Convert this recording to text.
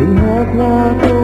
Ingatlah